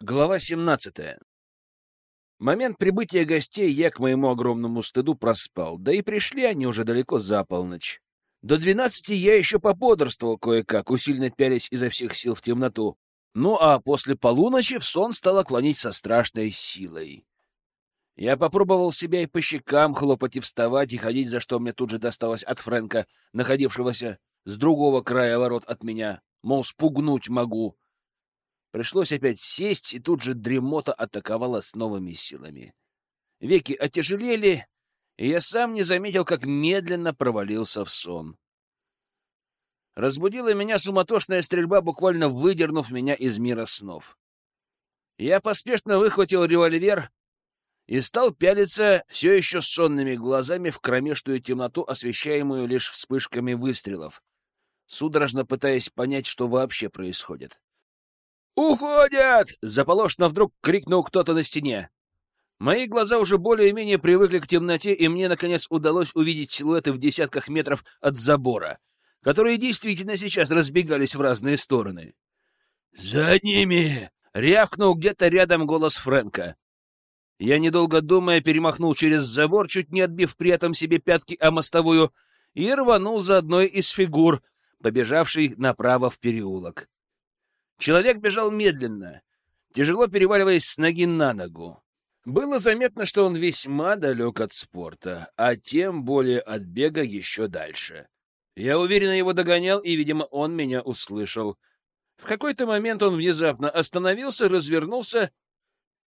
Глава 17. Момент прибытия гостей я, к моему огромному стыду, проспал, да и пришли они уже далеко за полночь. До двенадцати я еще поподрствовал кое-как, усиленно пялись изо всех сил в темноту. Ну а после полуночи в сон стало клонить со страшной силой. Я попробовал себя и по щекам хлопать и вставать, и ходить, за что мне тут же досталось от Фрэнка, находившегося с другого края ворот от меня, мол, спугнуть могу. Пришлось опять сесть, и тут же дремота атаковала с новыми силами. Веки отяжелели, и я сам не заметил, как медленно провалился в сон. Разбудила меня суматошная стрельба, буквально выдернув меня из мира снов. Я поспешно выхватил револьвер и стал пялиться все еще сонными глазами в кромешную темноту, освещаемую лишь вспышками выстрелов, судорожно пытаясь понять, что вообще происходит. «Уходят!» — заполошно вдруг крикнул кто-то на стене. Мои глаза уже более-менее привыкли к темноте, и мне, наконец, удалось увидеть силуэты в десятках метров от забора, которые действительно сейчас разбегались в разные стороны. «За ними!» — рявкнул где-то рядом голос Фрэнка. Я, недолго думая, перемахнул через забор, чуть не отбив при этом себе пятки о мостовую, и рванул за одной из фигур, побежавшей направо в переулок. Человек бежал медленно, тяжело переваливаясь с ноги на ногу. Было заметно, что он весьма далек от спорта, а тем более от бега еще дальше. Я уверенно его догонял, и, видимо, он меня услышал. В какой-то момент он внезапно остановился, развернулся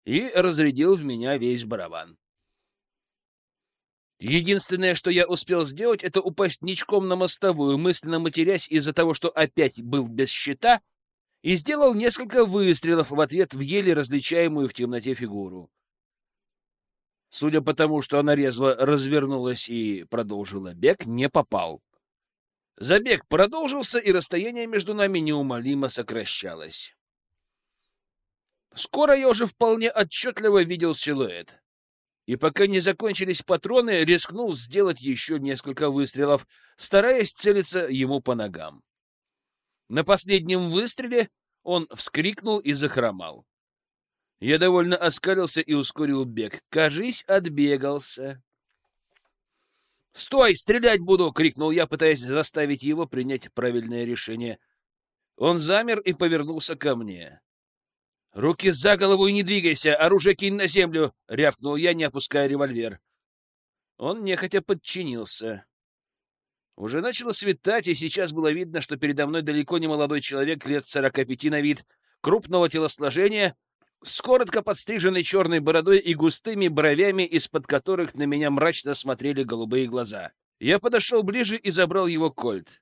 и разрядил в меня весь барабан. Единственное, что я успел сделать, это упасть ничком на мостовую, мысленно матерясь из-за того, что опять был без щита — и сделал несколько выстрелов в ответ в еле различаемую в темноте фигуру. Судя по тому, что она резво развернулась и продолжила бег, не попал. Забег продолжился, и расстояние между нами неумолимо сокращалось. Скоро я уже вполне отчетливо видел силуэт. И пока не закончились патроны, рискнул сделать еще несколько выстрелов, стараясь целиться ему по ногам. На последнем выстреле он вскрикнул и захромал. Я довольно оскалился и ускорил бег. Кажись, отбегался. «Стой! Стрелять буду!» — крикнул я, пытаясь заставить его принять правильное решение. Он замер и повернулся ко мне. «Руки за голову и не двигайся! Оружие кинь на землю!» — рявкнул я, не опуская револьвер. Он нехотя подчинился. Уже начало светать, и сейчас было видно, что передо мной далеко не молодой человек, лет сорока пяти на вид, крупного телосложения, с коротко подстриженной черной бородой и густыми бровями, из-под которых на меня мрачно смотрели голубые глаза. Я подошел ближе и забрал его кольт.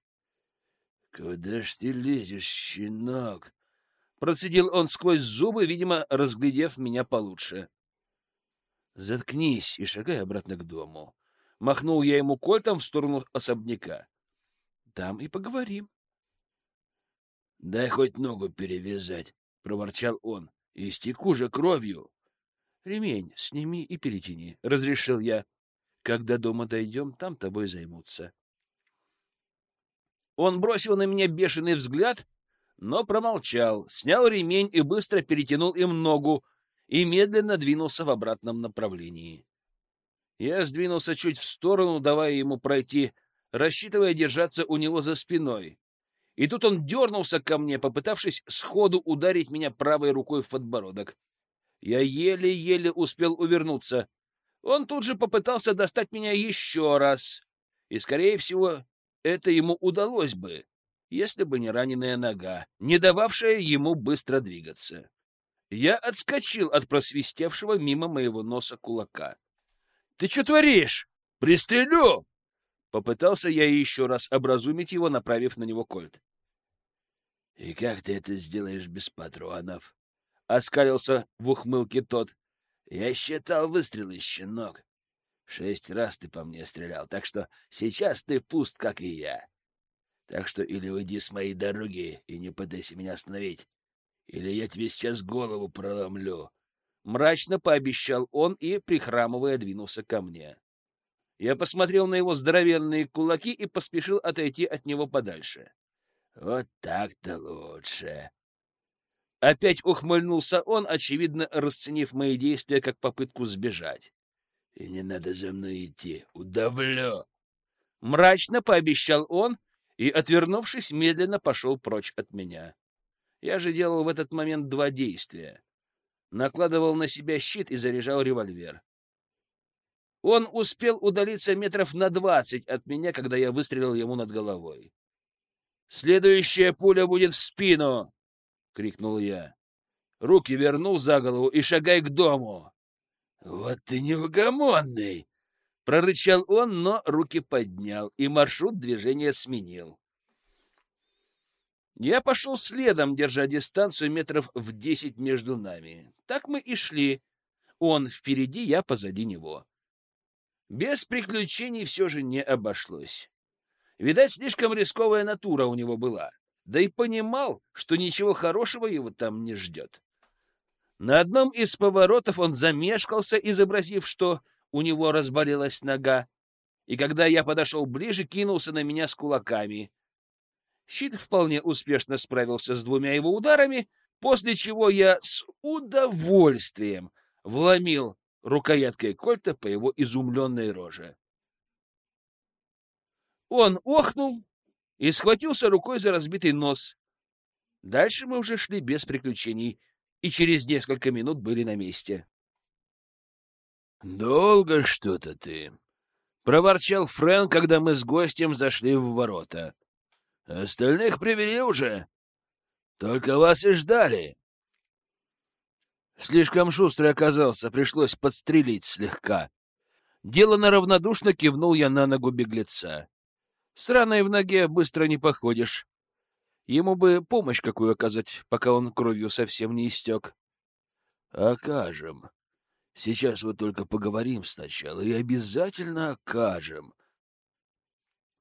— Куда ж ты лезешь, щенок? — процедил он сквозь зубы, видимо, разглядев меня получше. — Заткнись и шагай обратно к дому. Махнул я ему кольтом в сторону особняка. Там и поговорим. — Дай хоть ногу перевязать, — проворчал он. — Истеку же кровью. — Ремень сними и перетяни, — разрешил я. Когда дома дойдем, там тобой займутся. Он бросил на меня бешеный взгляд, но промолчал, снял ремень и быстро перетянул им ногу и медленно двинулся в обратном направлении. Я сдвинулся чуть в сторону, давая ему пройти, рассчитывая держаться у него за спиной. И тут он дернулся ко мне, попытавшись сходу ударить меня правой рукой в подбородок. Я еле-еле успел увернуться. Он тут же попытался достать меня еще раз. И, скорее всего, это ему удалось бы, если бы не раненая нога, не дававшая ему быстро двигаться. Я отскочил от просвистевшего мимо моего носа кулака. Ты что творишь? Пристрелю! Попытался я еще раз образумить его, направив на него кольт. — И как ты это сделаешь без патронов? — оскалился в ухмылке тот. — Я считал выстрелы, щенок. Шесть раз ты по мне стрелял, так что сейчас ты пуст, как и я. Так что или уйди с моей дороги и не пытайся меня остановить, или я тебе сейчас голову проломлю. Мрачно пообещал он и, прихрамывая, двинулся ко мне. Я посмотрел на его здоровенные кулаки и поспешил отойти от него подальше. — Вот так-то лучше. Опять ухмыльнулся он, очевидно, расценив мои действия как попытку сбежать. — И не надо за мной идти, удавлю! Мрачно пообещал он и, отвернувшись, медленно пошел прочь от меня. Я же делал в этот момент два действия. Накладывал на себя щит и заряжал револьвер. Он успел удалиться метров на двадцать от меня, когда я выстрелил ему над головой. «Следующая пуля будет в спину!» — крикнул я. Руки вернул за голову и шагай к дому. «Вот ты неугомонный!» — прорычал он, но руки поднял и маршрут движения сменил. Я пошел следом, держа дистанцию метров в десять между нами. Так мы и шли. Он впереди, я позади него. Без приключений все же не обошлось. Видать, слишком рисковая натура у него была, да и понимал, что ничего хорошего его там не ждет. На одном из поворотов он замешкался, изобразив, что у него разболелась нога, и когда я подошел ближе, кинулся на меня с кулаками. Щит вполне успешно справился с двумя его ударами, после чего я с удовольствием вломил рукояткой кольта по его изумленной роже. Он охнул и схватился рукой за разбитый нос. Дальше мы уже шли без приключений и через несколько минут были на месте. — Долго что-то ты, — проворчал Фрэнк, когда мы с гостем зашли в ворота. — Остальных привели уже. Только вас и ждали. Слишком шустрый оказался, пришлось подстрелить слегка. Делано равнодушно кивнул я на ногу беглеца. С в ноге быстро не походишь. Ему бы помощь какую оказать, пока он кровью совсем не истек. — Окажем. Сейчас вот только поговорим сначала, и обязательно окажем.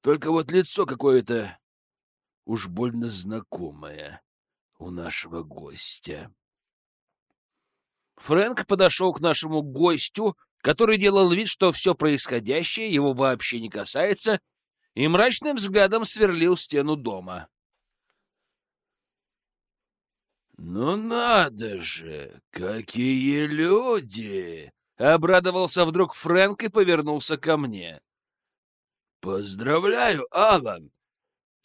Только вот лицо какое-то уж больно знакомое у нашего гостя. Фрэнк подошел к нашему гостю, который делал вид, что все происходящее его вообще не касается, и мрачным взглядом сверлил стену дома. «Ну надо же! Какие люди!» — обрадовался вдруг Фрэнк и повернулся ко мне. «Поздравляю, Алан!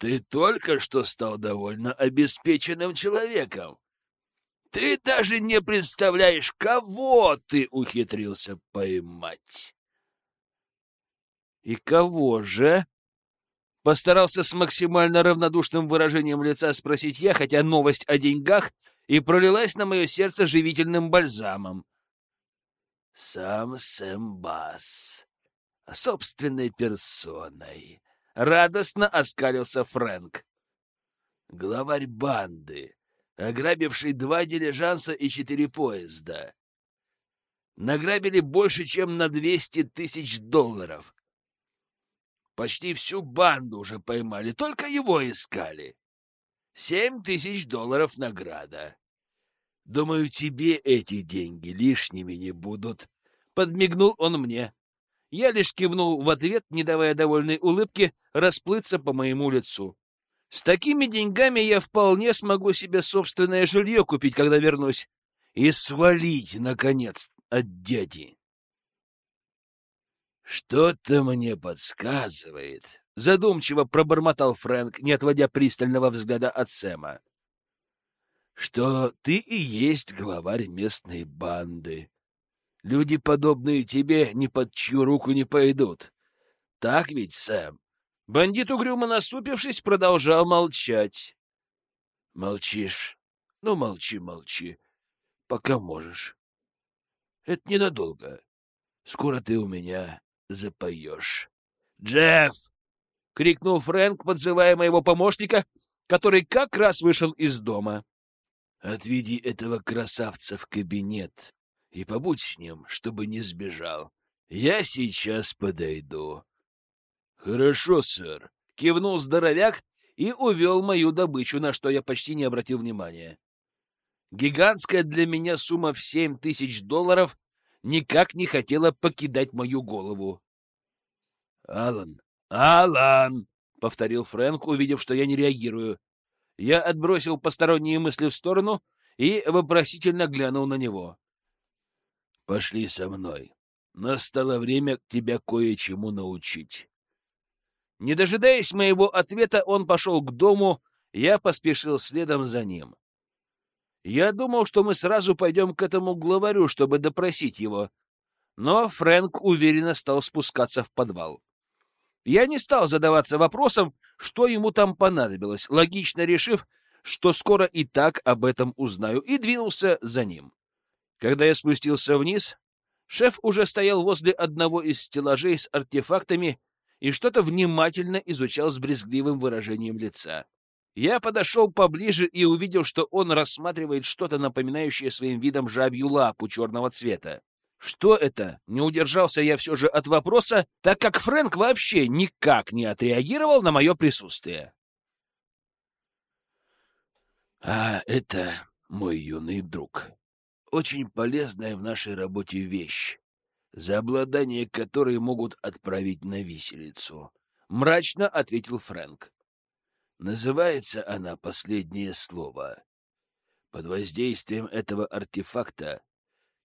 Ты только что стал довольно обеспеченным человеком. Ты даже не представляешь, кого ты ухитрился поймать. И кого же? Постарался с максимально равнодушным выражением лица спросить я, хотя новость о деньгах и пролилась на мое сердце живительным бальзамом. Сам Сэм Бас, собственной персоной, радостно оскалился Фрэнк. Главарь банды, ограбивший два дилижанса и четыре поезда. Награбили больше, чем на двести тысяч долларов. Почти всю банду уже поймали, только его искали. Семь тысяч долларов награда. Думаю, тебе эти деньги лишними не будут. Подмигнул он мне. Я лишь кивнул в ответ, не давая довольной улыбки расплыться по моему лицу. С такими деньгами я вполне смогу себе собственное жилье купить, когда вернусь, и свалить, наконец, от дяди. Что-то мне подсказывает, задумчиво пробормотал Фрэнк, не отводя пристального взгляда от Сэма, что ты и есть главарь местной банды. Люди, подобные тебе, ни под чью руку не пойдут. Так ведь, Сэм? Бандит, угрюмо насупившись, продолжал молчать. — Молчишь? Ну, молчи, молчи. Пока можешь. Это ненадолго. Скоро ты у меня запоешь. — Джефф! — крикнул Фрэнк, подзывая моего помощника, который как раз вышел из дома. — Отведи этого красавца в кабинет и побудь с ним, чтобы не сбежал. Я сейчас подойду. «Хорошо, сэр», — кивнул здоровяк и увел мою добычу, на что я почти не обратил внимания. Гигантская для меня сумма в семь тысяч долларов никак не хотела покидать мою голову. «Алан! Алан!» — повторил Фрэнк, увидев, что я не реагирую. Я отбросил посторонние мысли в сторону и вопросительно глянул на него. «Пошли со мной. Настало время тебя кое-чему научить». Не дожидаясь моего ответа, он пошел к дому, я поспешил следом за ним. Я думал, что мы сразу пойдем к этому главарю, чтобы допросить его, но Фрэнк уверенно стал спускаться в подвал. Я не стал задаваться вопросом, что ему там понадобилось, логично решив, что скоро и так об этом узнаю, и двинулся за ним. Когда я спустился вниз, шеф уже стоял возле одного из стеллажей с артефактами и что-то внимательно изучал с брезгливым выражением лица. Я подошел поближе и увидел, что он рассматривает что-то напоминающее своим видом жабью лапу черного цвета. Что это? Не удержался я все же от вопроса, так как Фрэнк вообще никак не отреагировал на мое присутствие. А это мой юный друг. Очень полезная в нашей работе вещь, за обладание которой могут отправить на виселицу. Мрачно ответил Фрэнк. Называется она «Последнее слово». Под воздействием этого артефакта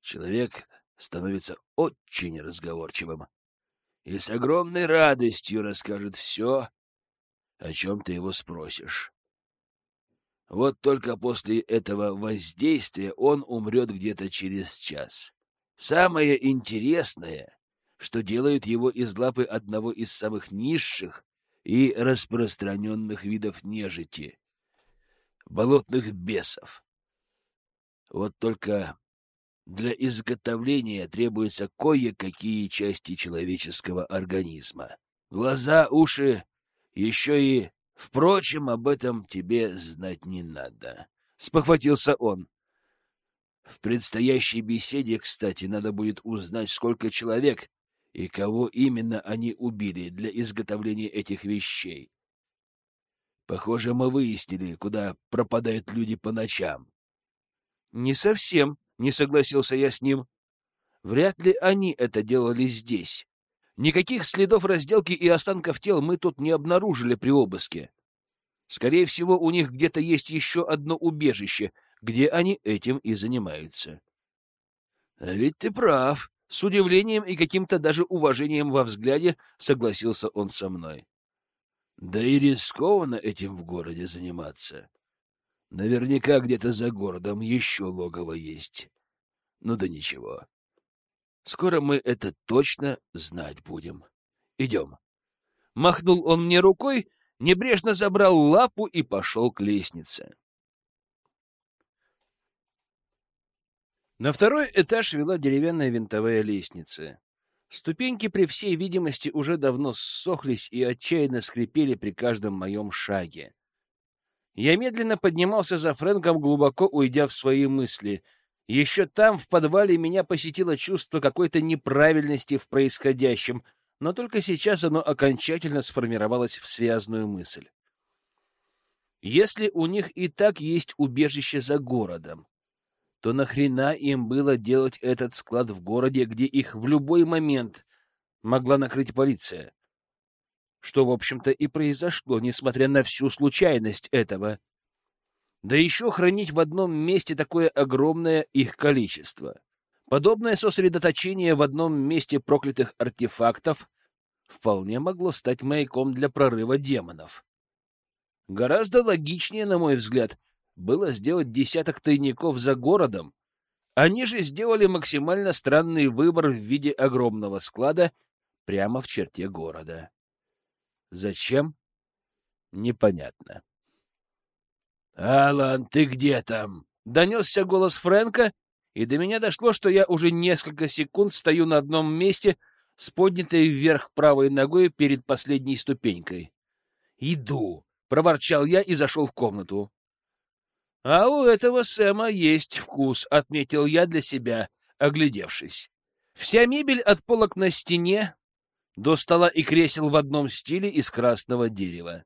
человек становится очень разговорчивым и с огромной радостью расскажет все, о чем ты его спросишь. Вот только после этого воздействия он умрет где-то через час. Самое интересное, что делают его из лапы одного из самых низших и распространенных видов нежити — болотных бесов. Вот только для изготовления требуются кое-какие части человеческого организма. Глаза, уши, еще и... Впрочем, об этом тебе знать не надо. Спохватился он. В предстоящей беседе, кстати, надо будет узнать, сколько человек и кого именно они убили для изготовления этих вещей. Похоже, мы выяснили, куда пропадают люди по ночам. — Не совсем, не согласился я с ним. Вряд ли они это делали здесь. Никаких следов разделки и останков тел мы тут не обнаружили при обыске. Скорее всего, у них где-то есть еще одно убежище, где они этим и занимаются. — А ведь ты прав. С удивлением и каким-то даже уважением во взгляде согласился он со мной. Да и рискованно этим в городе заниматься. Наверняка где-то за городом еще логово есть. Ну да ничего. Скоро мы это точно знать будем. Идем. Махнул он мне рукой, небрежно забрал лапу и пошел к лестнице. На второй этаж вела деревянная винтовая лестница. Ступеньки, при всей видимости, уже давно ссохлись и отчаянно скрипели при каждом моем шаге. Я медленно поднимался за Фрэнком, глубоко уйдя в свои мысли. Еще там, в подвале, меня посетило чувство какой-то неправильности в происходящем, но только сейчас оно окончательно сформировалось в связную мысль. Если у них и так есть убежище за городом, то нахрена им было делать этот склад в городе, где их в любой момент могла накрыть полиция? что, в общем-то, и произошло, несмотря на всю случайность этого. Да еще хранить в одном месте такое огромное их количество. Подобное сосредоточение в одном месте проклятых артефактов вполне могло стать маяком для прорыва демонов. Гораздо логичнее, на мой взгляд, было сделать десяток тайников за городом. Они же сделали максимально странный выбор в виде огромного склада прямо в черте города. Зачем? Непонятно. «Алан, ты где там?» — донесся голос Фрэнка, и до меня дошло, что я уже несколько секунд стою на одном месте с поднятой вверх правой ногой перед последней ступенькой. «Иду!» — проворчал я и зашел в комнату. «А у этого Сэма есть вкус», — отметил я для себя, оглядевшись. Вся мебель от полок на стене до стола и кресел в одном стиле из красного дерева.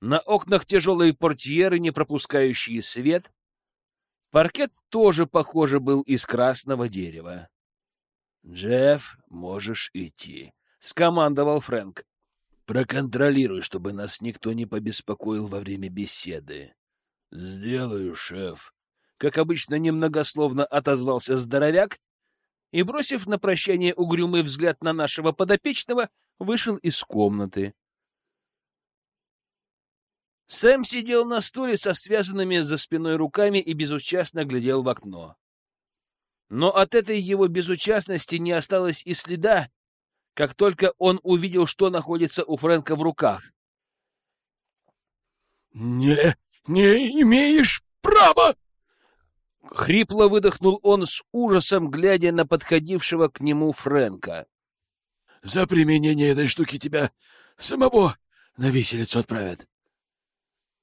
На окнах тяжелые портьеры, не пропускающие свет. Паркет тоже, похоже, был из красного дерева. — Джефф, можешь идти, — скомандовал Фрэнк. — Проконтролируй, чтобы нас никто не побеспокоил во время беседы. — Сделаю, шеф. как обычно немногословно отозвался здоровяк и, бросив на прощание угрюмый взгляд на нашего подопечного, вышел из комнаты. Сэм сидел на стуле со связанными за спиной руками и безучастно глядел в окно. Но от этой его безучастности не осталось и следа, как только он увидел, что находится у Фрэнка в руках. «Не, не имеешь права!» Хрипло выдохнул он с ужасом, глядя на подходившего к нему Фрэнка. «За применение этой штуки тебя самого на виселицу отправят».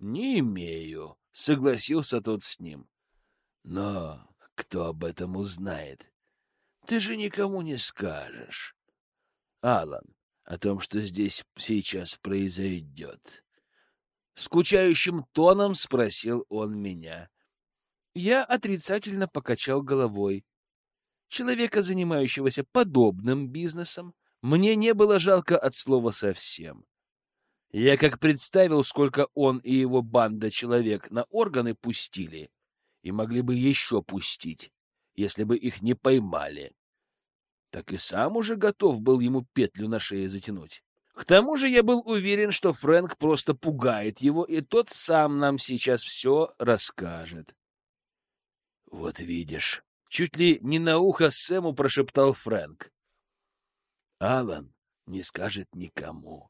«Не имею», — согласился тот с ним. «Но кто об этом узнает? Ты же никому не скажешь. Алан, о том, что здесь сейчас произойдет. Скучающим тоном спросил он меня. Я отрицательно покачал головой. Человека, занимающегося подобным бизнесом, мне не было жалко от слова совсем. Я как представил, сколько он и его банда человек на органы пустили, и могли бы еще пустить, если бы их не поймали. Так и сам уже готов был ему петлю на шее затянуть. К тому же я был уверен, что Фрэнк просто пугает его, и тот сам нам сейчас все расскажет. — Вот видишь, чуть ли не на ухо Сэму прошептал Фрэнк. — Алан не скажет никому,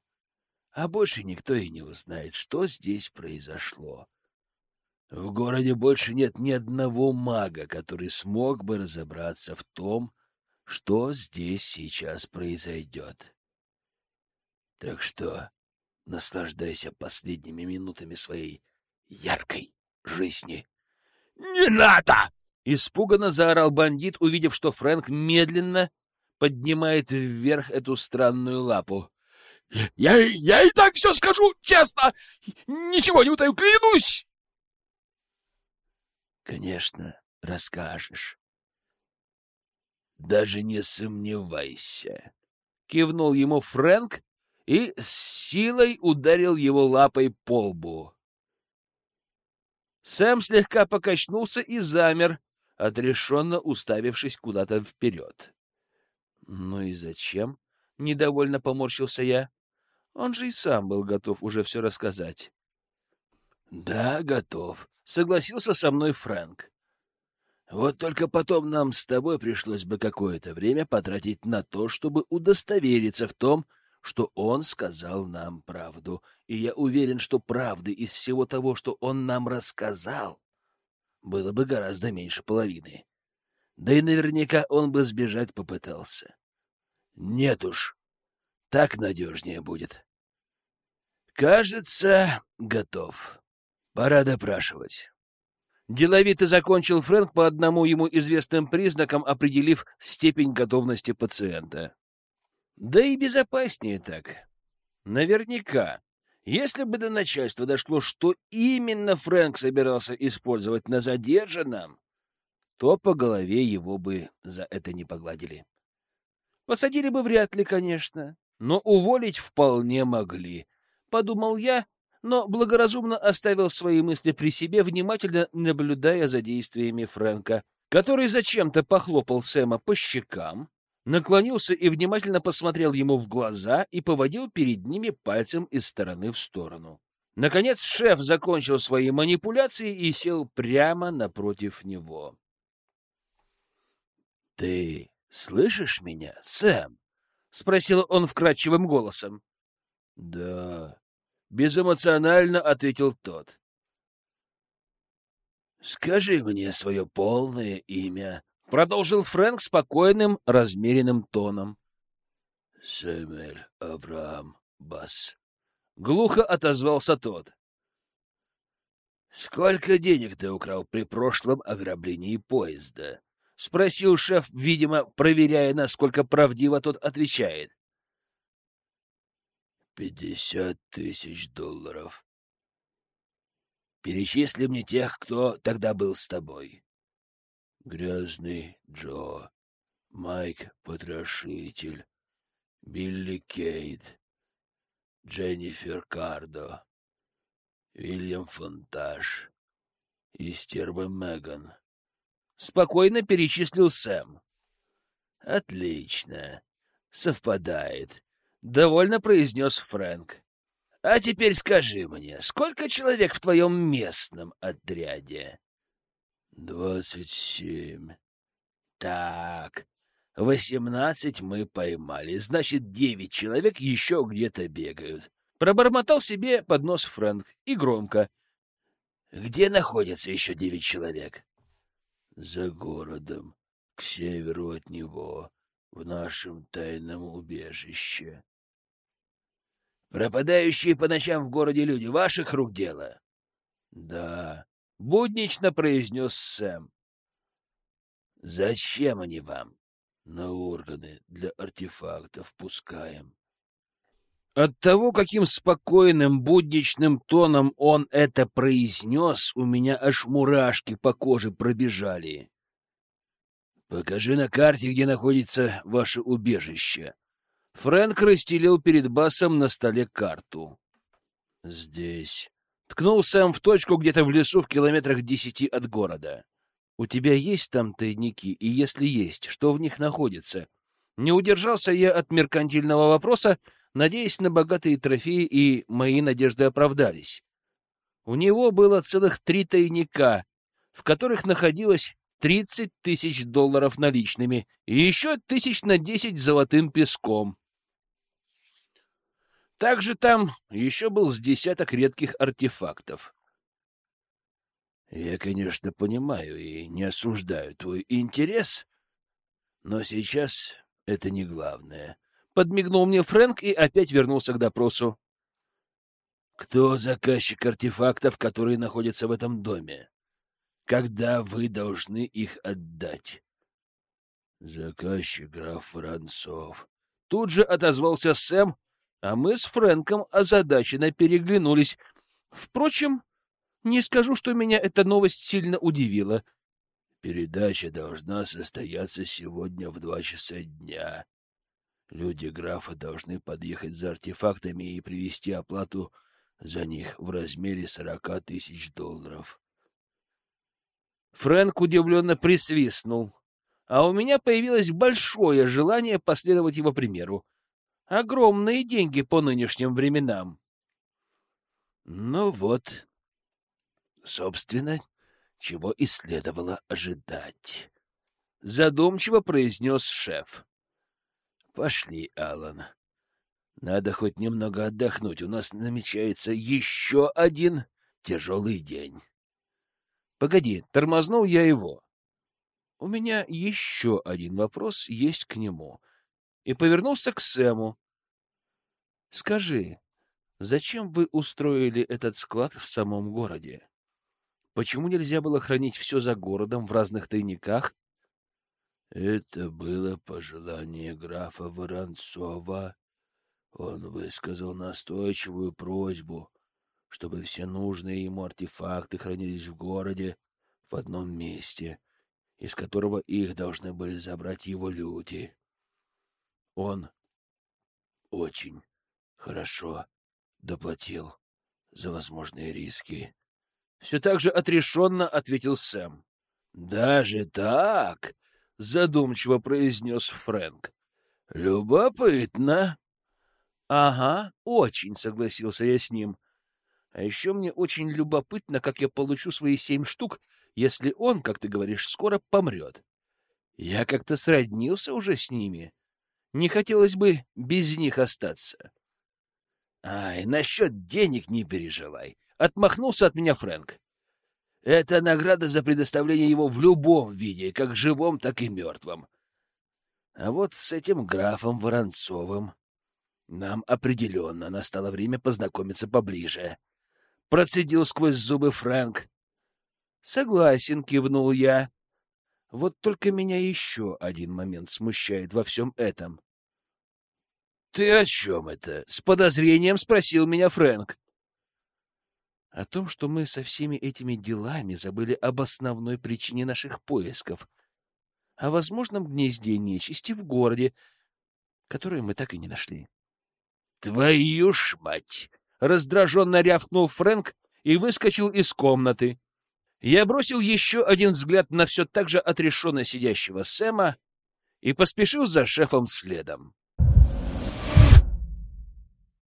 а больше никто и не узнает, что здесь произошло. В городе больше нет ни одного мага, который смог бы разобраться в том, что здесь сейчас произойдет. Так что наслаждайся последними минутами своей яркой жизни. — Не надо! — испуганно заорал бандит, увидев, что Фрэнк медленно поднимает вверх эту странную лапу. — Я, я и так все скажу честно! Ничего не утаю, клянусь! — Конечно, расскажешь. Даже не сомневайся. Кивнул ему Фрэнк и с силой ударил его лапой по лбу. Сэм слегка покачнулся и замер, отрешенно уставившись куда-то вперед. — Ну и зачем? — недовольно поморщился я. Он же и сам был готов уже все рассказать. — Да, готов, — согласился со мной Фрэнк. Вот только потом нам с тобой пришлось бы какое-то время потратить на то, чтобы удостовериться в том, что он сказал нам правду. И я уверен, что правды из всего того, что он нам рассказал, было бы гораздо меньше половины. Да и наверняка он бы сбежать попытался. Нет уж, так надежнее будет. Кажется, готов. Пора допрашивать. Деловито закончил Фрэнк по одному ему известным признакам, определив степень готовности пациента. Да и безопаснее так. Наверняка, если бы до начальства дошло, что именно Фрэнк собирался использовать на задержанном, то по голове его бы за это не погладили. Посадили бы вряд ли, конечно, но уволить вполне могли, подумал я но благоразумно оставил свои мысли при себе, внимательно наблюдая за действиями Фрэнка, который зачем-то похлопал Сэма по щекам, наклонился и внимательно посмотрел ему в глаза и поводил перед ними пальцем из стороны в сторону. Наконец шеф закончил свои манипуляции и сел прямо напротив него. — Ты слышишь меня, Сэм? — спросил он вкрадчивым голосом. — Да, безэмоционально ответил тот. Скажи мне свое полное имя, продолжил Фрэнк спокойным, размеренным тоном. Сэмюэль Авраам Бас. Глухо отозвался тот. Сколько денег ты украл при прошлом ограблении поезда? спросил шеф, видимо, проверяя, насколько правдиво тот отвечает. Пятьдесят тысяч долларов. Перечисли мне тех, кто тогда был с тобой. Грязный Джо, Майк Потрошитель, Билли Кейт, Дженнифер Кардо, Вильям Фонтаж, и стерва Меган. Спокойно перечислил Сэм. Отлично. Совпадает. Довольно произнес Фрэнк. А теперь скажи мне, сколько человек в твоем местном отряде? Двадцать семь. Так, восемнадцать мы поймали, значит, девять человек еще где-то бегают. Пробормотал себе под нос Фрэнк и громко. Где находится еще девять человек? За городом, к северу от него, в нашем тайном убежище. Пропадающие по ночам в городе люди — ваших рук дело? — Да, — буднично произнес Сэм. — Зачем они вам? — На органы для артефактов пускаем. От того, каким спокойным, будничным тоном он это произнес, у меня аж мурашки по коже пробежали. — Покажи на карте, где находится ваше убежище. Фрэнк расстелил перед Басом на столе карту. — Здесь. Ткнул Сэм в точку где-то в лесу в километрах десяти от города. — У тебя есть там тайники, и если есть, что в них находится? Не удержался я от меркантильного вопроса, надеясь на богатые трофеи, и мои надежды оправдались. У него было целых три тайника, в которых находилось тридцать тысяч долларов наличными и еще тысяч на десять золотым песком. Также там еще был с десяток редких артефактов. Я, конечно, понимаю и не осуждаю твой интерес, но сейчас это не главное. Подмигнул мне Фрэнк и опять вернулся к допросу. Кто заказчик артефактов, которые находятся в этом доме? Когда вы должны их отдать? Заказчик граф Воронцов. Тут же отозвался Сэм, а мы с Фрэнком озадаченно переглянулись. Впрочем, не скажу, что меня эта новость сильно удивила. Передача должна состояться сегодня в два часа дня. Люди графа должны подъехать за артефактами и привести оплату за них в размере сорока тысяч долларов. Фрэнк удивленно присвистнул, а у меня появилось большое желание последовать его примеру. Огромные деньги по нынешним временам. Ну вот, собственно, чего и следовало ожидать. Задумчиво произнес шеф. Пошли, Алан. Надо хоть немного отдохнуть. У нас намечается еще один тяжелый день. Погоди, тормознул я его. У меня еще один вопрос есть к нему. И повернулся к Сэму. Скажи, зачем вы устроили этот склад в самом городе? Почему нельзя было хранить все за городом в разных тайниках это было пожелание графа Воронцова. Он высказал настойчивую просьбу, чтобы все нужные ему артефакты хранились в городе в одном месте, из которого их должны были забрать его люди. Он очень хорошо доплатил за возможные риски. Все так же отрешенно ответил Сэм. — Даже так? — задумчиво произнес Фрэнк. — Любопытно. — Ага, очень, — согласился я с ним. А еще мне очень любопытно, как я получу свои семь штук, если он, как ты говоришь, скоро помрет. Я как-то сроднился уже с ними. Не хотелось бы без них остаться. — Ай, насчет денег не переживай, — отмахнулся от меня Фрэнк. Это награда за предоставление его в любом виде, как живом, так и мертвом. А вот с этим графом Воронцовым нам определенно настало время познакомиться поближе. Процедил сквозь зубы Фрэнк. Согласен, кивнул я. Вот только меня еще один момент смущает во всем этом. — Ты о чем это? — с подозрением спросил меня Фрэнк о том, что мы со всеми этими делами забыли об основной причине наших поисков, о возможном гнезде нечисти в городе, которое мы так и не нашли. — Твою ж мать! — раздраженно рявкнул Фрэнк и выскочил из комнаты. Я бросил еще один взгляд на все так же отрешенно сидящего Сэма и поспешил за шефом следом.